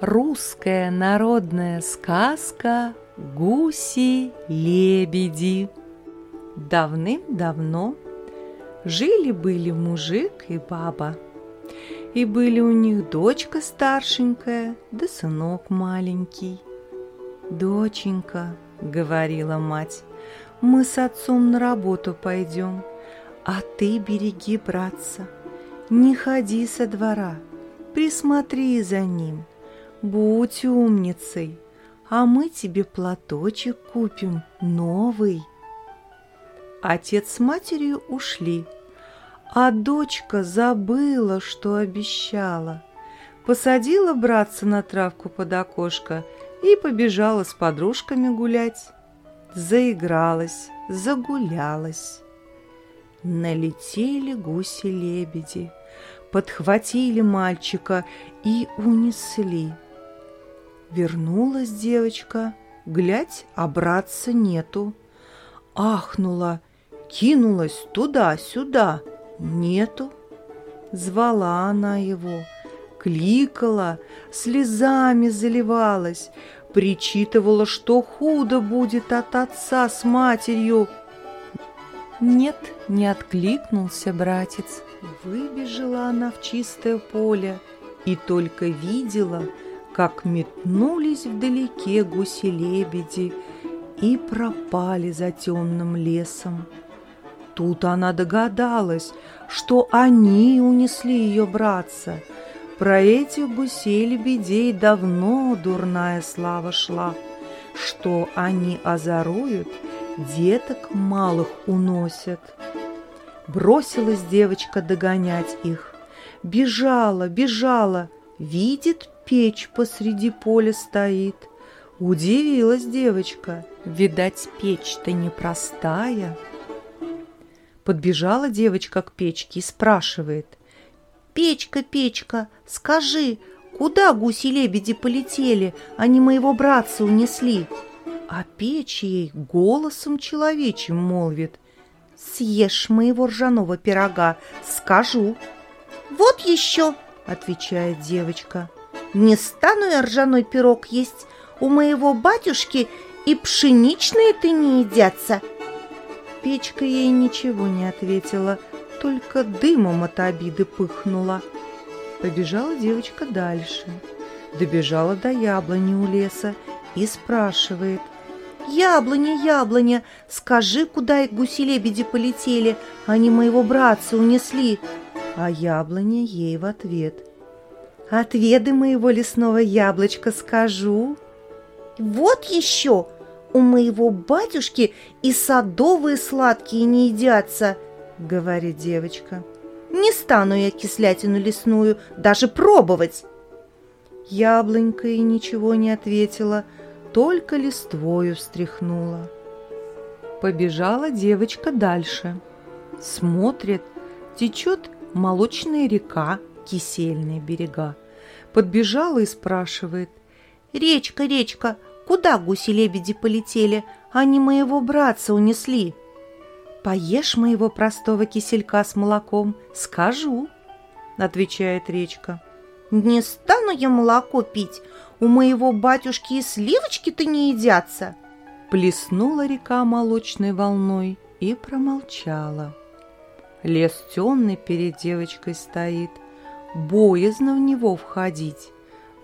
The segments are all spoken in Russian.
Русская народная сказка «Гуси-лебеди». Давным-давно жили-были мужик и баба. И были у них дочка старшенькая, да сынок маленький. «Доченька», — говорила мать, — «мы с отцом на работу пойдем, а ты береги братца, не ходи со двора, присмотри за ним» Будь умницей, а мы тебе платочек купим новый. Отец с матерью ушли, а дочка забыла, что обещала. Посадила братца на травку под окошко и побежала с подружками гулять. Заигралась, загулялась. Налетели гуси-лебеди, подхватили мальчика и унесли. Вернулась девочка, глядь, а братца нету. Ахнула, кинулась туда-сюда, нету. Звала она его, кликала, слезами заливалась, причитывала, что худо будет от отца с матерью. Нет, не откликнулся братец. Выбежала она в чистое поле и только видела — как метнулись вдалеке гуси-лебеди и пропали за темным лесом. Тут она догадалась, что они унесли ее братца. Про этих гусей-лебедей давно дурная слава шла, что они озоруют, деток малых уносят. Бросилась девочка догонять их. Бежала, бежала, видит печь посреди поля стоит. Удивилась девочка, видать, печь-то непростая. Подбежала девочка к печке и спрашивает. «Печка, печка, скажи, куда гуси-лебеди полетели, они моего братца унесли?» А печь ей голосом человечьим молвит. «Съешь моего ржаного пирога, скажу». «Вот еще!» — отвечает девочка. Не стану я ржаной пирог есть, у моего батюшки и пшеничные ты не едятся. Печка ей ничего не ответила, только дымом от обиды пыхнула. Побежала девочка дальше, добежала до яблони у леса и спрашивает. «Яблоня, яблоня, скажи, куда гуси-лебеди полетели? Они моего братца унесли». А яблоня ей в ответ. Отведы моего лесного яблочка скажу. Вот еще! У моего батюшки и садовые сладкие не едятся, говорит девочка. Не стану я кислятину лесную даже пробовать. Яблонька и ничего не ответила, только листвою встряхнула. Побежала девочка дальше. Смотрит, течет молочная река, кисельные берега. Подбежала и спрашивает. «Речка, речка, куда гуси-лебеди полетели? Они моего братца унесли». «Поешь моего простого киселька с молоком, скажу», — отвечает речка. «Не стану я молоко пить, у моего батюшки и сливочки-то не едятся». Плеснула река молочной волной и промолчала. Лес темный перед девочкой стоит — боязно в него входить.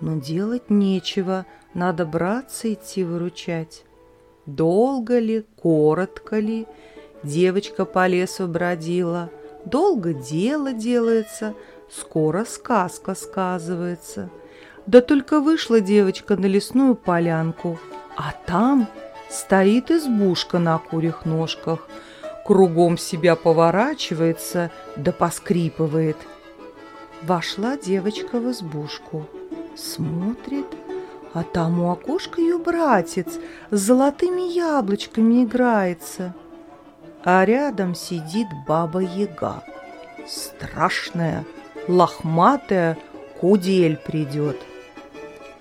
Но делать нечего, надо браться идти выручать. Долго ли, коротко ли, девочка по лесу бродила, долго дело делается, скоро сказка сказывается. Да только вышла девочка на лесную полянку, а там стоит избушка на курьих ножках, кругом себя поворачивается да поскрипывает – Вошла девочка в избушку. Смотрит, а там у окошка ее братец с золотыми яблочками играется. А рядом сидит баба-яга. Страшная, лохматая, кудель придет.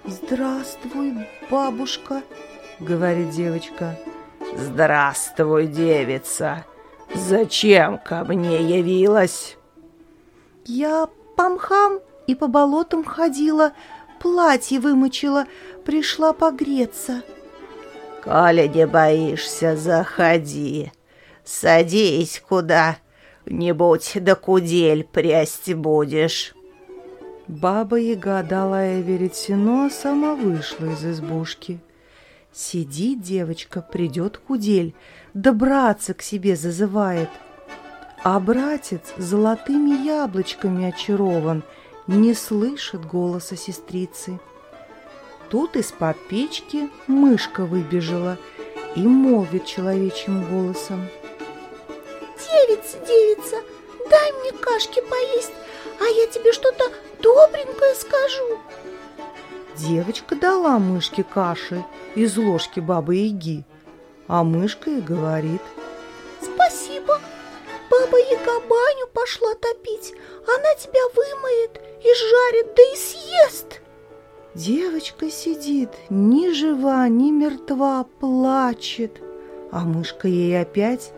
«Здравствуй, бабушка», — говорит девочка. «Здравствуй, девица! Зачем ко мне явилась?» «Я по мхам и по болотам ходила, платье вымочила, пришла погреться. Коля, не боишься, заходи. Садись куда нибудь да кудель прясть будешь. Баба-яга дала ей веретено, сама вышла из избушки. Сидит девочка, придет кудель, добраться к себе зазывает. А братец золотыми яблочками очарован, не слышит голоса сестрицы. Тут из-под печки мышка выбежала и молвит человечьим голосом. «Девица, девица, дай мне кашки поесть, а я тебе что-то добренькое скажу». Девочка дала мышке каши из ложки бабы-яги, а мышка и говорит. «Спасибо, баба-яга баню пошла топить, она тебя вымоет и жарит, да и съест». Девочка сидит, ни жива, ни мертва, плачет. А мышка ей опять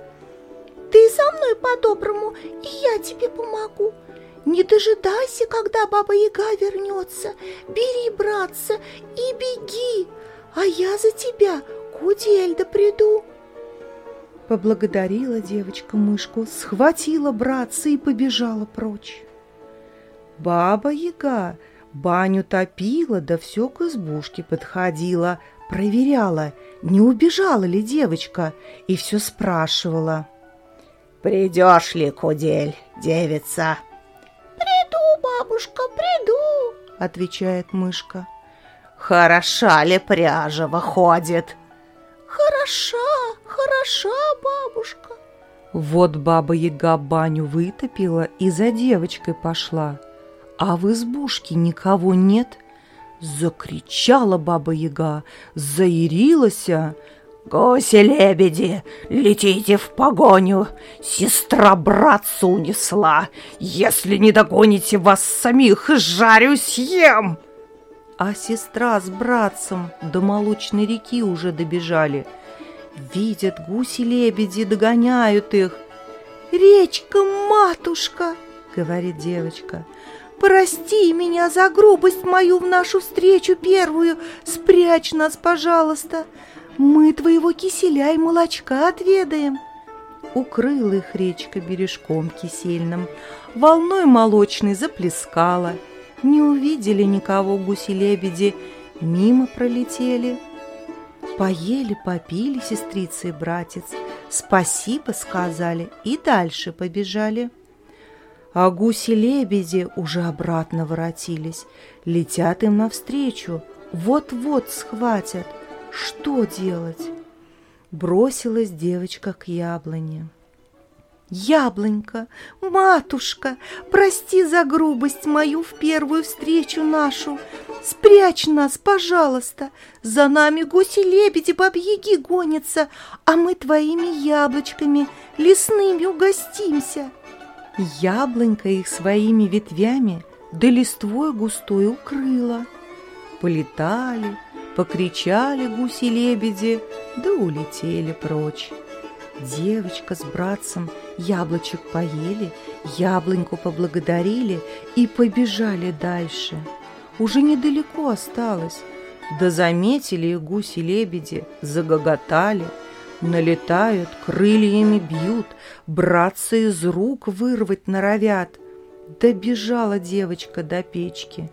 «Ты со мной по-доброму, и я тебе помогу. Не дожидайся, когда Баба-Яга вернется. Бери, братца, и беги, а я за тебя к приду». Поблагодарила девочка мышку, схватила братца и побежала прочь. Баба-Яга баню топила, да все к избушке подходила, проверяла, не убежала ли девочка, и все спрашивала. «Придешь ли, кудель, девица?» «Приду, бабушка, приду», — отвечает мышка. «Хороша ли пряжа выходит?» «Хороша, хороша, бабушка». Вот баба-яга баню вытопила и за девочкой пошла а в избушке никого нет. Закричала баба-яга, заярилась. «Гуси-лебеди, летите в погоню! Сестра братца унесла! Если не догоните вас самих, жарю съем!» А сестра с братцем до молочной реки уже добежали. Видят гуси-лебеди, догоняют их. «Речка, матушка!» — говорит девочка — Прости меня за грубость мою в нашу встречу первую. Спрячь нас, пожалуйста. Мы твоего киселя и молочка отведаем. Укрыла их речка бережком кисельным, волной молочной заплескала. Не увидели никого гуси-лебеди, мимо пролетели. Поели, попили сестрицы и братец, спасибо сказали и дальше побежали. А гуси-лебеди уже обратно воротились, летят им навстречу, вот-вот схватят. Что делать? Бросилась девочка к яблоне. «Яблонька, матушка, прости за грубость мою в первую встречу нашу. Спрячь нас, пожалуйста, за нами гуси-лебеди бабьяги гонятся, а мы твоими яблочками лесными угостимся». Яблонька их своими ветвями да листвой густой укрыла. Полетали, покричали гуси-лебеди, да улетели прочь. Девочка с братцем яблочек поели, яблоньку поблагодарили и побежали дальше. Уже недалеко осталось, да заметили их гуси-лебеди, загоготали – Налетают, крыльями бьют, братцы из рук вырвать норовят. Добежала девочка до печки.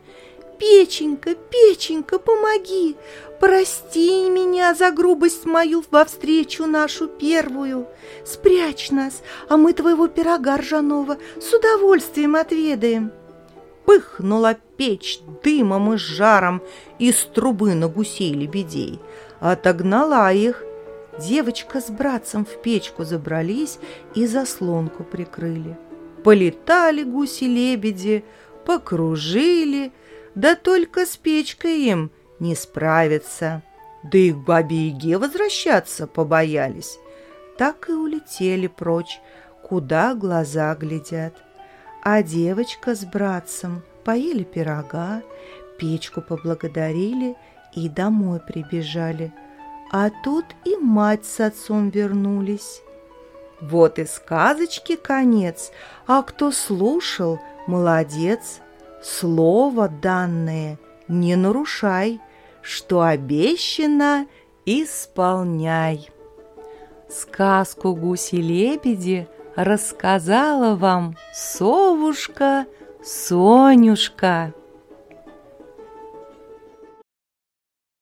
«Печенька, печенька, помоги! Прости меня за грубость мою во встречу нашу первую! Спрячь нас, а мы твоего пирога ржаного с удовольствием отведаем!» Пыхнула печь дымом и жаром из трубы на гусей-лебедей. Отогнала их, Девочка с братцем в печку забрались и заслонку прикрыли. Полетали гуси-лебеди, покружили, да только с печкой им не справиться. Да и к бабе-яге возвращаться побоялись. Так и улетели прочь, куда глаза глядят. А девочка с братцем поели пирога, печку поблагодарили и домой прибежали – а тут и мать с отцом вернулись. Вот и сказочки конец, а кто слушал, молодец. Слово данное не нарушай, что обещано, исполняй. Сказку гуси-лебеди рассказала вам совушка Сонюшка.